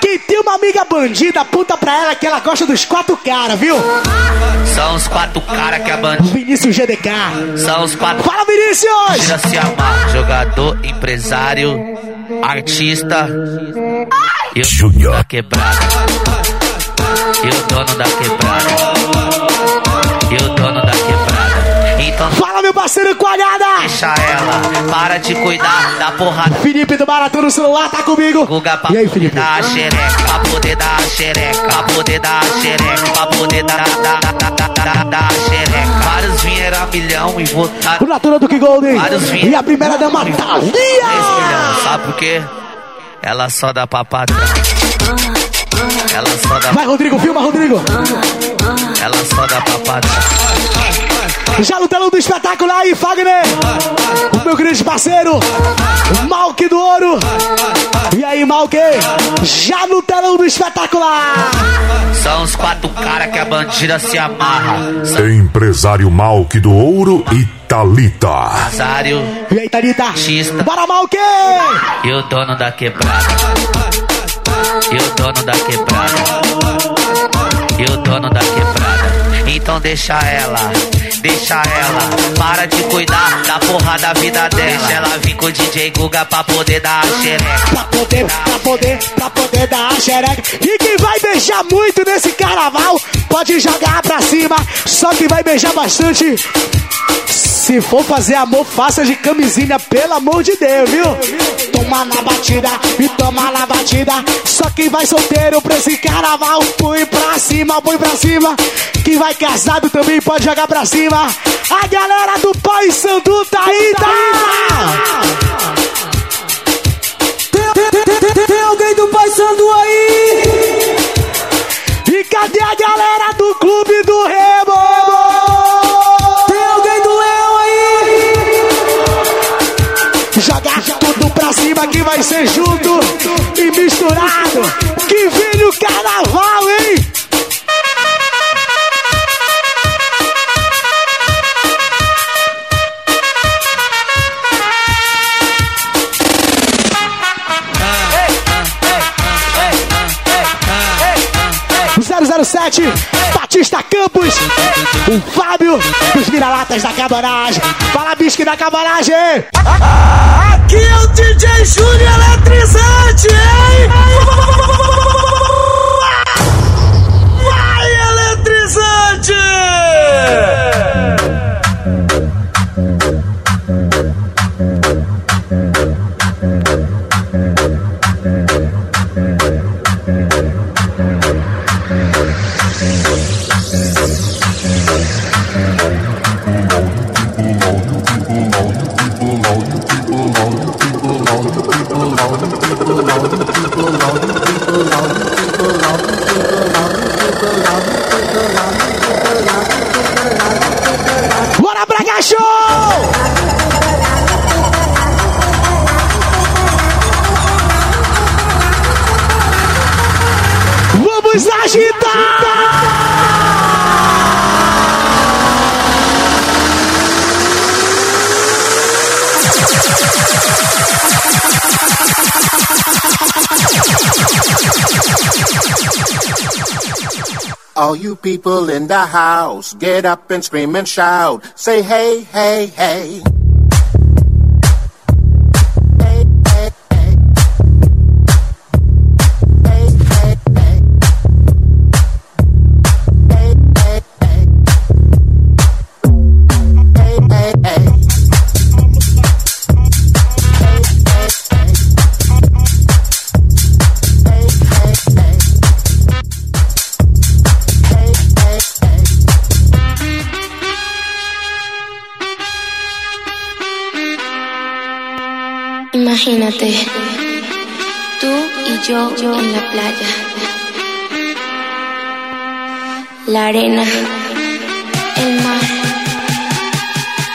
Quem tem uma amiga bandida, aponta pra ela que ela gosta dos quatro caras, viu? São os quatro caras que a banda. Vinícius GDK. São os quatro. Fala, Vinícius! Tira se amar. Jogador, empresário, artista. E o Júnior. da quebrada. E o dono da quebrada. E o dono da quebrada. Então Fala, meu parceiro Coalhada! deixa ela. Para de cuidar da porrada. Felipe do Maratão no celular, tá comigo. Guga pra E aí, poder Felipe? dar xereca, pra poder dar xereca, pra poder dar xereca, pra poder dar, dar, dar, dar, dar, dar xereca. Vários vieram a milhão e votaram O Natura do Golden. Vários vinhos. E a primeira dama, três Thalia! milhões. Sabe por quê? Ela só dá pra patrão. Ela só dá, Vai, Rodrigo, filma, Rodrigo. Ela só dá pra patrão. Já no telão do espetáculo aí, Fagner. O meu grande parceiro, Malk do Ouro. E aí, Malk? Já no telão do espetacular. São os quatro caras que a bandida se amarra. Empresário Malk do Ouro e Talita. Rosário E aí, Thalita? Xista. Bora, Malk! e o dono da quebrada. E o dono da quebrada. E o dono da quebrada. Então deixa ela, deixa ela. Para de cuidar da porra da vida dela. Deixa ela vir com o DJ Guga pra poder dar a xereca. Pra poder, pra poder, pra poder dar a xereca. E quem vai beijar muito nesse carnaval, pode jogar pra cima. Só que vai beijar bastante. Se for fazer amor, faça de camisinha, pelo amor de Deus, viu? Toma na batida e toma na batida. Só quem vai solteiro pra esse carnaval, põe pra cima, põe pra cima. Quem vai casado também pode jogar pra cima. A galera do Pai Sandu tá aí, tá? Tem- tem- tem- tem alguém do Pai Sandu aí? E cadê a galera do Clube ser junto e misturado. Que vem o carnaval, hein? O 007, Batista Campos, o Fábio dos Vira-Latas da Cabanagem. Fala, bisque da Cabanagem! Aqui é o DJ Júnior the house, get up and scream and shout. Say hey, hey, hey. Playa. La arena, el mar,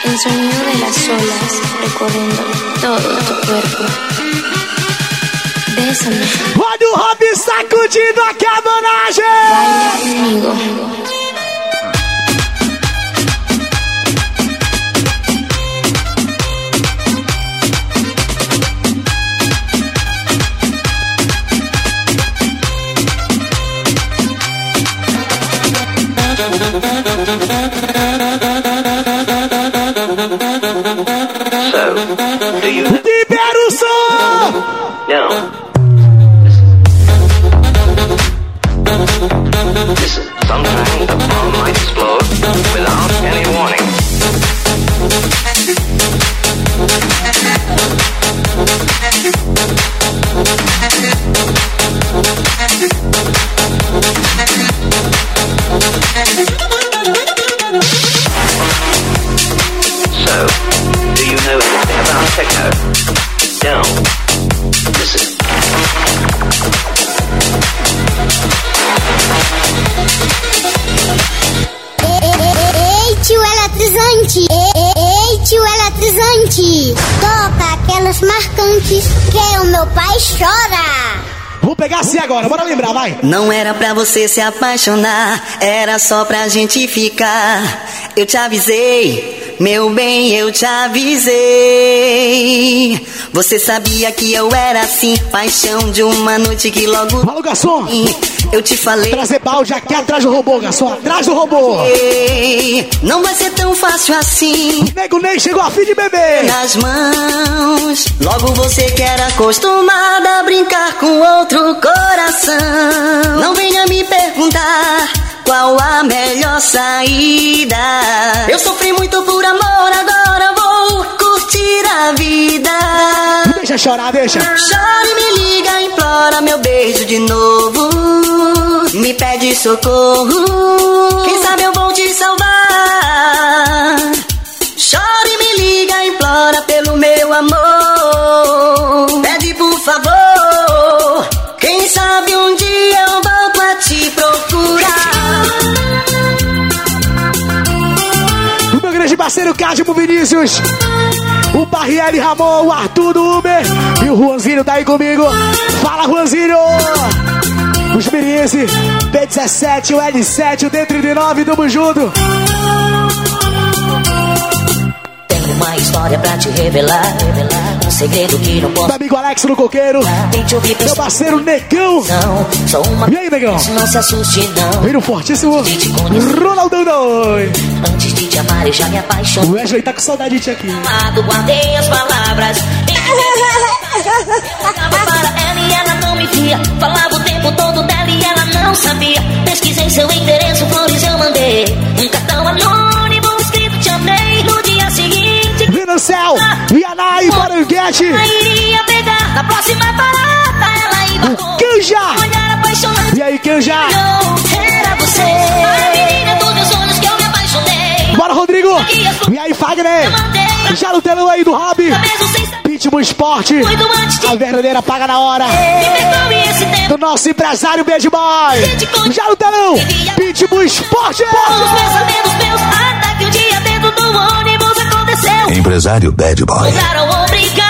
el sonido de las olas recorriendo todo tu cuerpo. Bésame. Olha o Rob sacudindo a cabanagem! Baila conmigo. Libera o som! Listen. Sometimes a bomb might explode without any warning. Marcantes que o meu pai chora! Vou pegar assim agora, bora lembrar, vai! Não era pra você se apaixonar, era só pra gente ficar. Eu te avisei, meu bem, eu te avisei. Você sabia que eu era assim, paixão de uma noite que logo. Fala, garçom! Eu te falei. Trazer balde aqui atrás do robô, garçom, atrás do robô! Não vai ser tão fácil assim. Nego nem chegou a fim de beber! Nas mãos, logo você que era acostumada a brincar com outro coração. Não venha me perguntar qual a melhor saída. Eu sofri muito por amor, agora vou curtir a vida. Deixa chorar, deixa! Chora e me liga, implora meu beijo de novo. Me pede socorro. Quem sabe eu vou te salvar. Chora e me liga, implora pelo meu amor. Pede por favor. Quem sabe um dia eu volto a te procurar. O meu grande parceiro Cadmo Vinícius, o Barriere Ramon, o Arthur do Uber e o Juanzinho tá aí comigo. Fala, Juanzinho! Os Miriense, B17, o L7, o D39, tamo junto. História pra te revelar. Um segredo que não posso. Meu amigo Alex no Coqueiro, meu parceiro Negão. Sou uma E aí, Negão? Não se assuste, não. Vira fortíssimo Ronaldão dois. Antes de te amar, eu já me apaixonei. O Wesley tá com saudade de ti aqui. Amado, guardei as palavras. Falava para ela e ela não me via. Falava o tempo todo dela e ela não sabia. Pesquisei seu endereço, flores eu mandei. Um seguinte, Vi no céu, Vianai, Baranguete, iria pegar. Na próxima parada, ela embarcou. Canja. Olhar apaixonado. E aí, Canja? Era você. A menina dos meus sonhos que eu me apaixonei. Bora, Rodrigo! E aí, Fagner? Já no telão aí do Hobby. Pitbull Esporte. A verdadeira paga na hora. Do nosso empresário Bad Boy. Já no telão. Pitbull Esporte. Os pensamentos meus, até que um dia dentro do ônibus Empresário Bad Boy.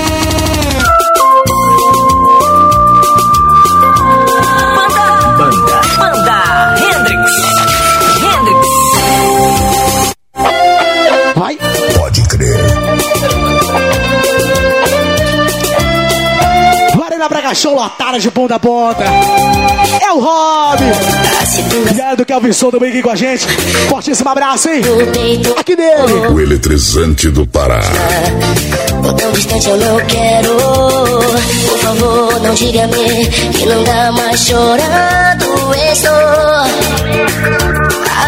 Show lotada de ponta a ponta. É o Rob. Galera do Kelvin Souza também aqui com a gente. Fortíssimo abraço, hein? Aqui dele. O eletrizante do Pará. Ou tão distante eu não quero. Por favor, não diga-me que não dá mais chorando. Estou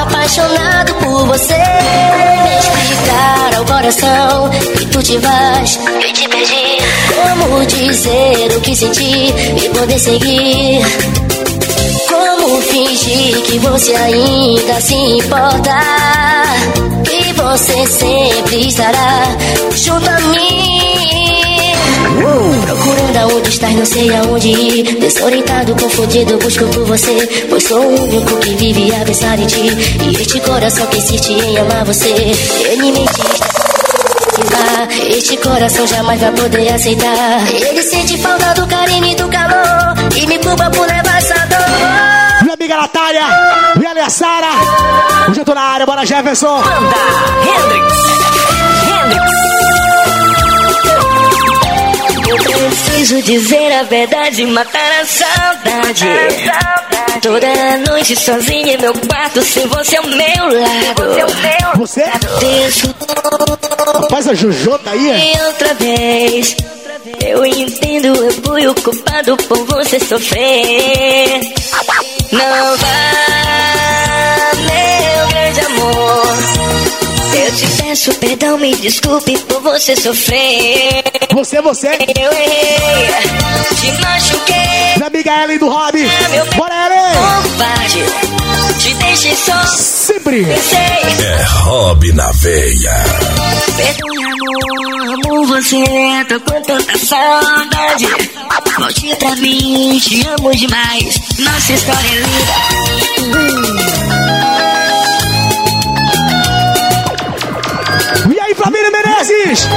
apaixonado por você. Me explicar ao coração que tu te vais e te. Como dizer o que senti e poder seguir? Como fingir que você ainda se importa? Que você sempre estará junto a mim. Procurando aonde estás, não sei aonde ir. Desorientado, confundido, busco por você. Pois sou o único que vive a pensar em ti. E este coração que insiste em amar você. Ele me diz. Este coração jamais vai poder aceitar. Ele sente falta do carinho e do calor. E me culpa por levar essa dor. Minha amiga Natália, minha amiga Sara. Hoje eu tô na área, bora Jefferson. Manda, Hendrix. Hendrix. Eu preciso dizer a verdade, matar a saudade. Toda noite sozinha em meu quarto, sem você ao meu lado. Você? Deixo Rapaz, a Jojo tá aí? e outra vez. Eu entendo, eu fui o culpado por você sofrer. Não vá, peço perdão, me desculpe por você sofrer. Você, você. Eu errei, te machuquei. Minha amiga Ellen do Hobby. Meu Bora, Ellen. te deixei só. Sempre. Pensei, É Rob na veia. perdoe amor, amo você, tô com tanta saudade. Volte pra mim, te amo demais. Nossa história é linda. Aí, Flamínia Menezes?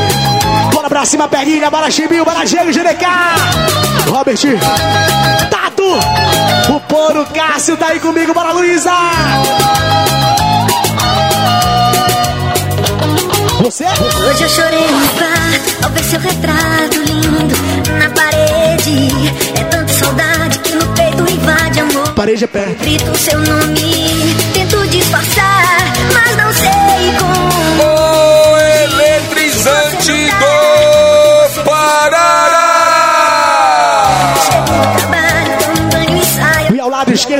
Bora pra cima, perninha, bora Chibinho, bora Diego, GDK. Robert, Tato, o Poro Cássio tá aí comigo, bora Luísa. Você? Hoje eu chorei no bar ao ver seu retrato lindo na parede. É tanta saudade que no peito invade amor. Parede é pé. Grito seu nome, tento disfarçar, mas não sei como.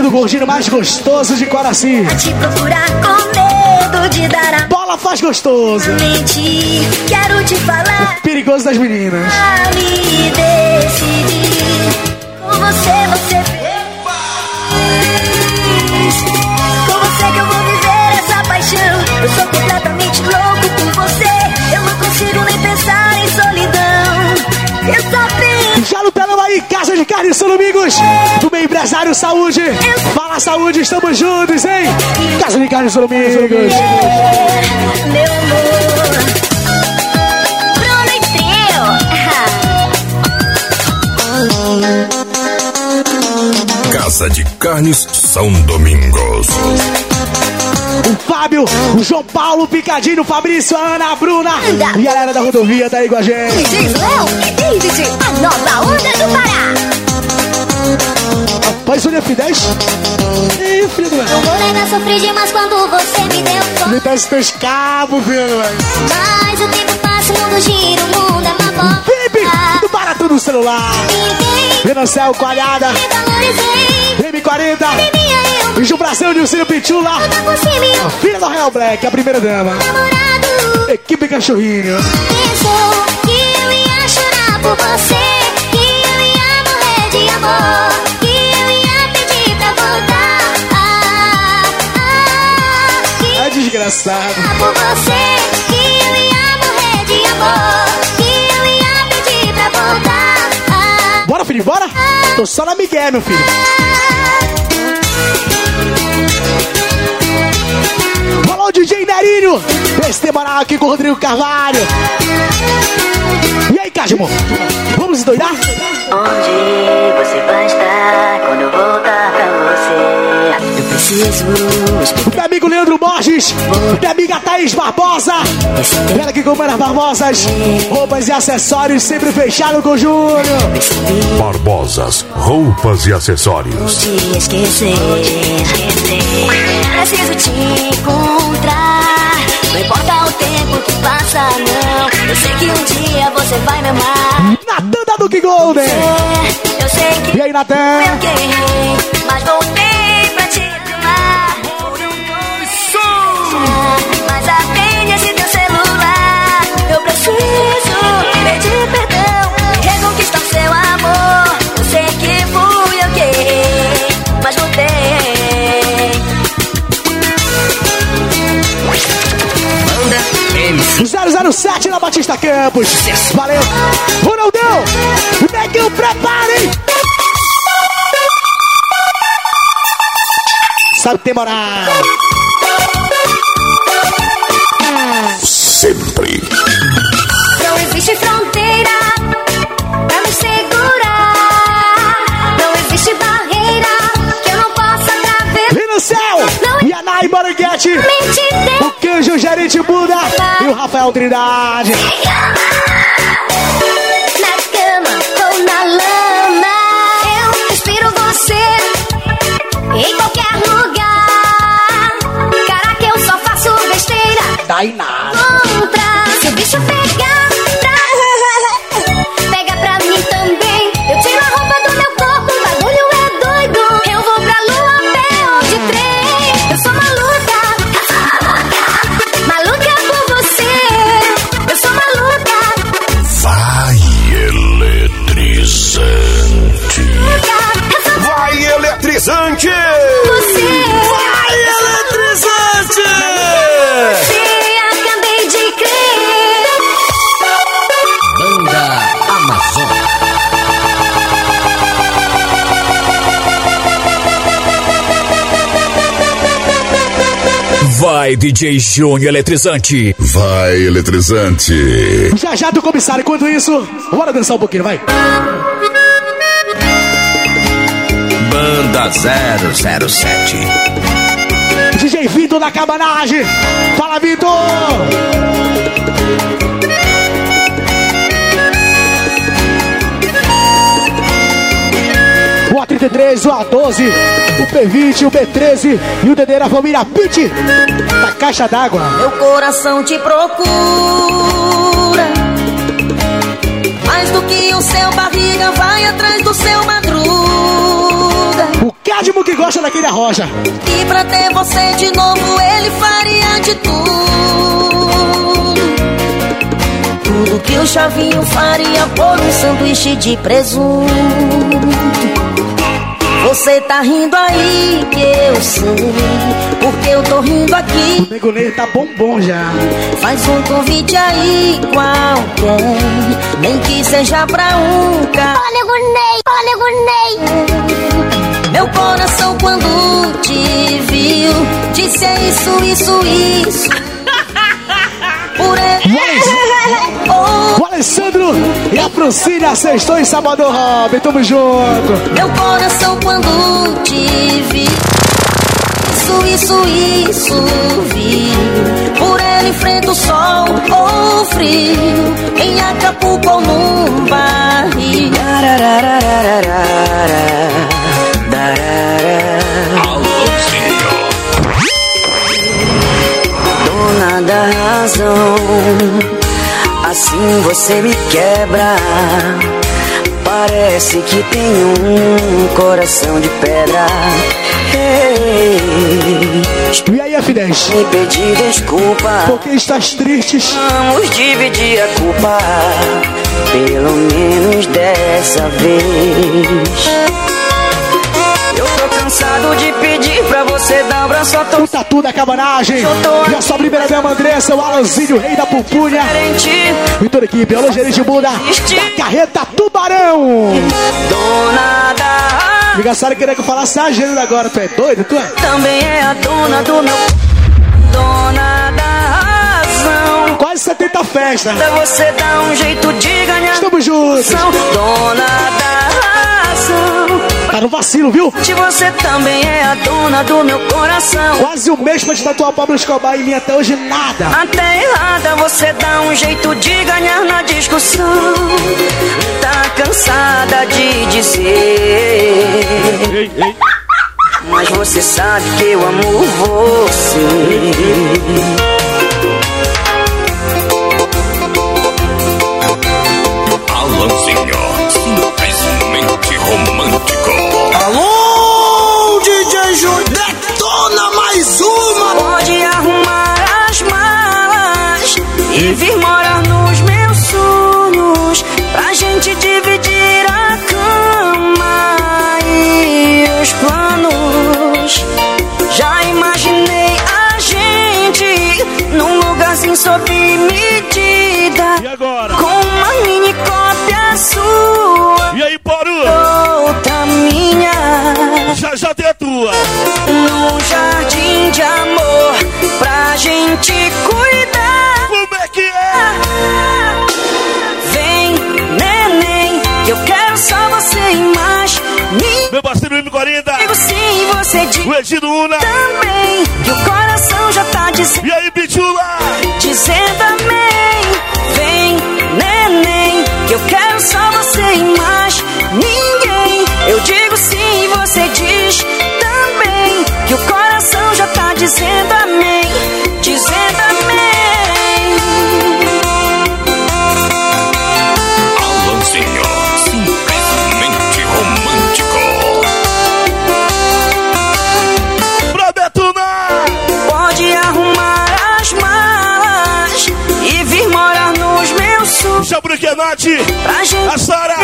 Lado esquerdo, o gordinho mais gostoso de Coraci. a te procurar com medo de dar a Bola faz gostoso. mente. Quero te falar, Perigoso das meninas. a me decidir. Com você, você fez. Com você que eu vou viver essa paixão. Eu sou completamente Aí, Casa de Carne São Domingos, do meu empresário Saúde. Fala Saúde, estamos juntos, hein? Casa de Carne São Domingos. Meu amor. Bruno e Trio. Casa de Carnes São Domingos. O Fábio, o João Paulo, Picadinho, o Fabrício, Ana, a Bruna. E a galera da rodovia tá aí com a gente. DJ Léo e David, a nova onda do Pará. Rapaz, olha F10. Ih, filho do Não vou negar, sofri demais quando você me deu fome. Me dá esses teus cabos, filho, velho. Mas o tempo passa, o mundo gira, o mundo é uma bola. Tu para tudo no celular. Céu, coalhada. M40. Bicho Brasil, Nilcínio Pitula. A filha do Real Black, a primeira dama. Equipe Cachorrinho. Pensou que eu ia chorar por você, que eu ia morrer de amor, que eu ia pedir pra voltar. Ah, ah, que É desgraçado. por você, filho, bora? Tô só na Miguel, meu filho. Alô, DJ Nerinho. Esse moral aqui com o Rodrigo Carvalho. E aí, Casmo? Vamos doidar? Onde você vai estar quando voltar pra você? Meu amigo Leandro Borges, minha amiga Thaís Barbosa. Ela que compra as Barbosas, roupas e acessórios sempre fechado com o Júnior. Barbosas, roupas e acessórios. te esquecer. Preciso te encontrar. Não importa o tempo que passa, não. Eu sei que um dia você vai me amar. Natan da Duke Golden. Eu sei que E aí, Natan? eu que errei, mas voltei pra 007 na Batista Campos. Valeu. Ronaldão, Neguinho, preparem. Sabe que tem moral. Sempre. Não existe fronteira e a Nai Moranguete, o Canjo Gerente Buda e o Rafael Trindade. Na cama ou na lama, eu respiro você em qualquer lugar. Caraca, eu só faço besteira. Daí DJ Júnior Eletrizante. Vai eletrizante. Já já do comissário, enquanto isso, bora dançar um pouquinho, vai. Banda 007. DJ Vitor da cabanagem. Fala, Vitor! O A33, o A12, o P20, o B13 e o DD da família Pit da caixa d'água. Meu coração te procura. Mais do que o seu barriga vai atrás do seu madruga. O Cadmo que gosta daquele arroja. E pra ter você de novo, ele faria de tudo. Tudo que o Chavinho faria por um sanduíche de presunto. Você tá rindo aí que eu sei, porque eu tô rindo aqui. O Nego Ney tá bombom já. Faz um convite aí qualquer, nem que seja pra um ca... Olha o Ney, olha o Ney. Meu coração quando te viu, disse é isso, isso, isso. Por ele. O Alessandro e a Francília Sextou em Salvador Robin, tamo junto. Meu coração quando te vi. Isso, isso, isso viu Por ele enfrenta o sol ou o frio. Em Acapulco ou num barril. Dona da razão Assim você me quebra Parece que tem um coração de pedra. Ei, E aí, F10? me pedi desculpa. Por que estás tristes? Vamos dividir a culpa. Pelo menos dessa vez. Cansado de pedir pra você dar um abraço a O todos. Tatu da Cabanagem. E a sua primeira dama Andressa, o Alanzinho, rei da Pupunha. E toda a equipe, alô, gerente Buda. Da carreta Tubarão. Dona da Liga Sara queria que eu falasse a agenda agora. Tu é doido, tu é? também é a dona do meu. Dona da razão. Quase 70 festas. Pra você dar um jeito de ganhar. Estamos juntos. Dona da razão. Tá no vacilo, viu? De você também é a dona do meu coração. Quase um mês pra te tatuar o Pablo Escobar em mim até hoje nada. Até errada você dá um jeito de ganhar na discussão. Tá cansada de dizer. Mas você sabe que eu amo você. Vir morar nos meus sonhos pra gente dividir a cama e os planos. Já imaginei a gente num lugarzinho sob medida. E agora? Com uma mini cópia sua. E aí, Poru? Outra minha. Já já tem a tua. Meu parceiro M40. Digo sim, você diz O Egido Una. também Gente A Sara.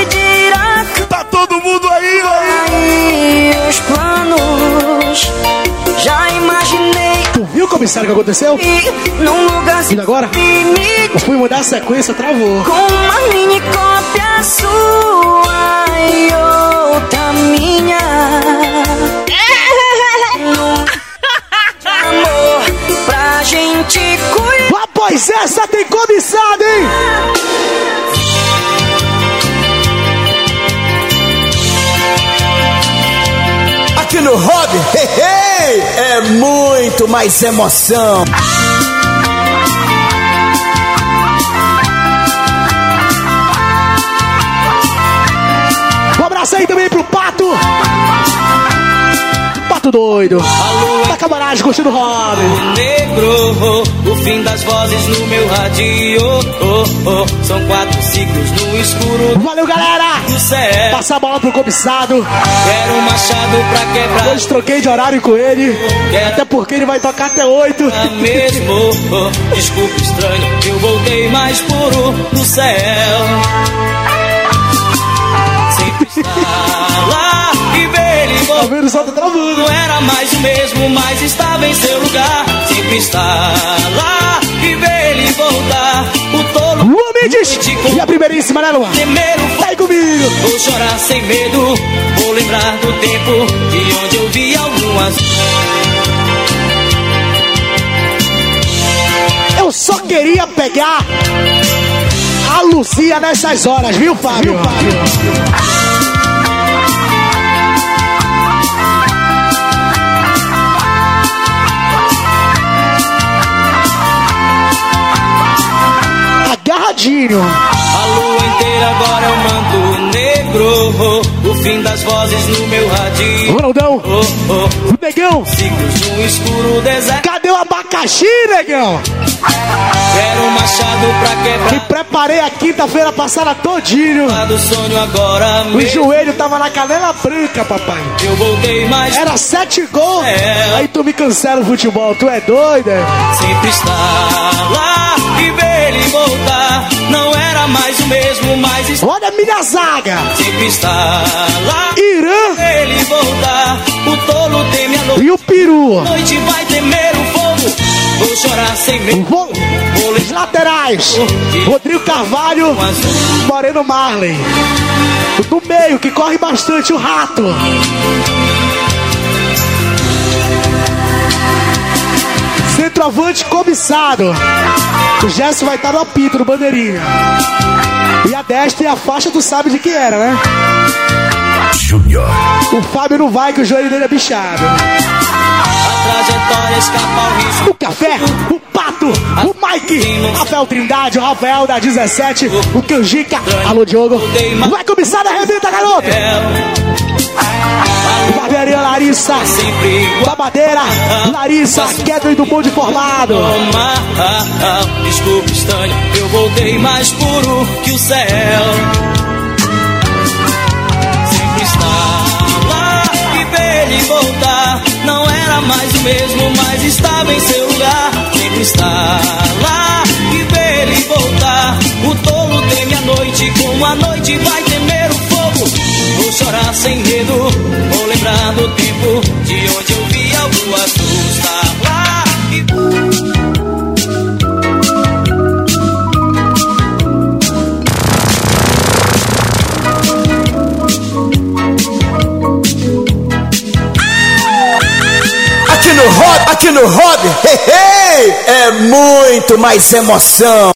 Tá todo mundo aí, aí os planos. Já imaginei Tu viu, comissário, o que aconteceu? ir num lugar E agora? Eu fui mudar a sequência, travou. com uma mini cópia sua e outra minha. Amor pra gente cuidar. Rapaz, essa tem cobiçada, hein? No Hobby, hey, hey, é muito mais emoção. Um abraço aí também pro Pato. Pato doido. Da camaragem, curtindo o hobby. negro, o fim das vozes no meu radio. Oh, oh, são quatro ciclos no escuro Valeu, galera. Passar a bola pro cobiçado. Quero um machado pra quebrar Hoje troquei de horário com ele. Até porque ele vai tocar até 8. mesmo. Oh, desculpa, estranho, eu voltei mais puro do céu. Tá vendo? Só tá travando. Não era mais o mesmo, mas estava em seu lugar. Sempre está lá e ver ele voltar. O tolo Luan Mendes. E a primeiríssima, né, Luan? primeiro Vai comigo. Vou chorar sem medo, vou lembrar do tempo de onde eu vi algumas. Eu só queria pegar a Lucia nessas horas, viu, Fábio? Viu, Fábio? Agarradinho. A lua inteira agora é um manto negro. O fim das vozes no meu radinho. Ronaldão. Oh, oh, O negão. no escuro deserto. Cadê o abacaxi, negão? Quero um machado pra Me quebrar. preparei a quinta-feira passada todinho. Do sonho agora O joelho tava na canela branca, papai. Eu voltei mais. Era sete gols. É. Aí tu me cancela o futebol. Tu é doido, é? Sempre está lá voltar. Não era mais o mesmo, mas. Olha a minha zaga. Sempre está lá. Irã Ele voltar, o tolo teme a noite. e o peru. noite vai temer o fogo. Vou chorar sem medo. Vou... Os laterais. Rodrigo Carvalho. Moreno Marley. Do meio, que corre bastante, o rato. Centroavante cobiçado. O Gerson vai estar no apito, no bandeirinha. E a destra e a faixa, tu sabe de que era, né? Júnior. O Fábio não vai, que o joelho dele é bichado. Trajetória escapa ao risco. O Café, o Pato, o Mike, Rafael Trindade, o Rafael da 17, o Canjica. Alô, Diogo. Vai começar a arrebenta, garoto. Barbearia Larissa, Babadeira, Larissa, Kedwin do Bonde Formado. Desculpa, estranho, eu voltei mais puro que o céu. Sempre está lá e ele voltar. Era mais o mesmo, mas estava em seu lugar. Sempre está lá e ver ele voltar. O tolo teme a noite, como a noite vai temer o fogo. Vou chorar sem medo, vou lembrar do tempo de onde eu Aqui no Hobby, hey, hey, é muito mais emoção.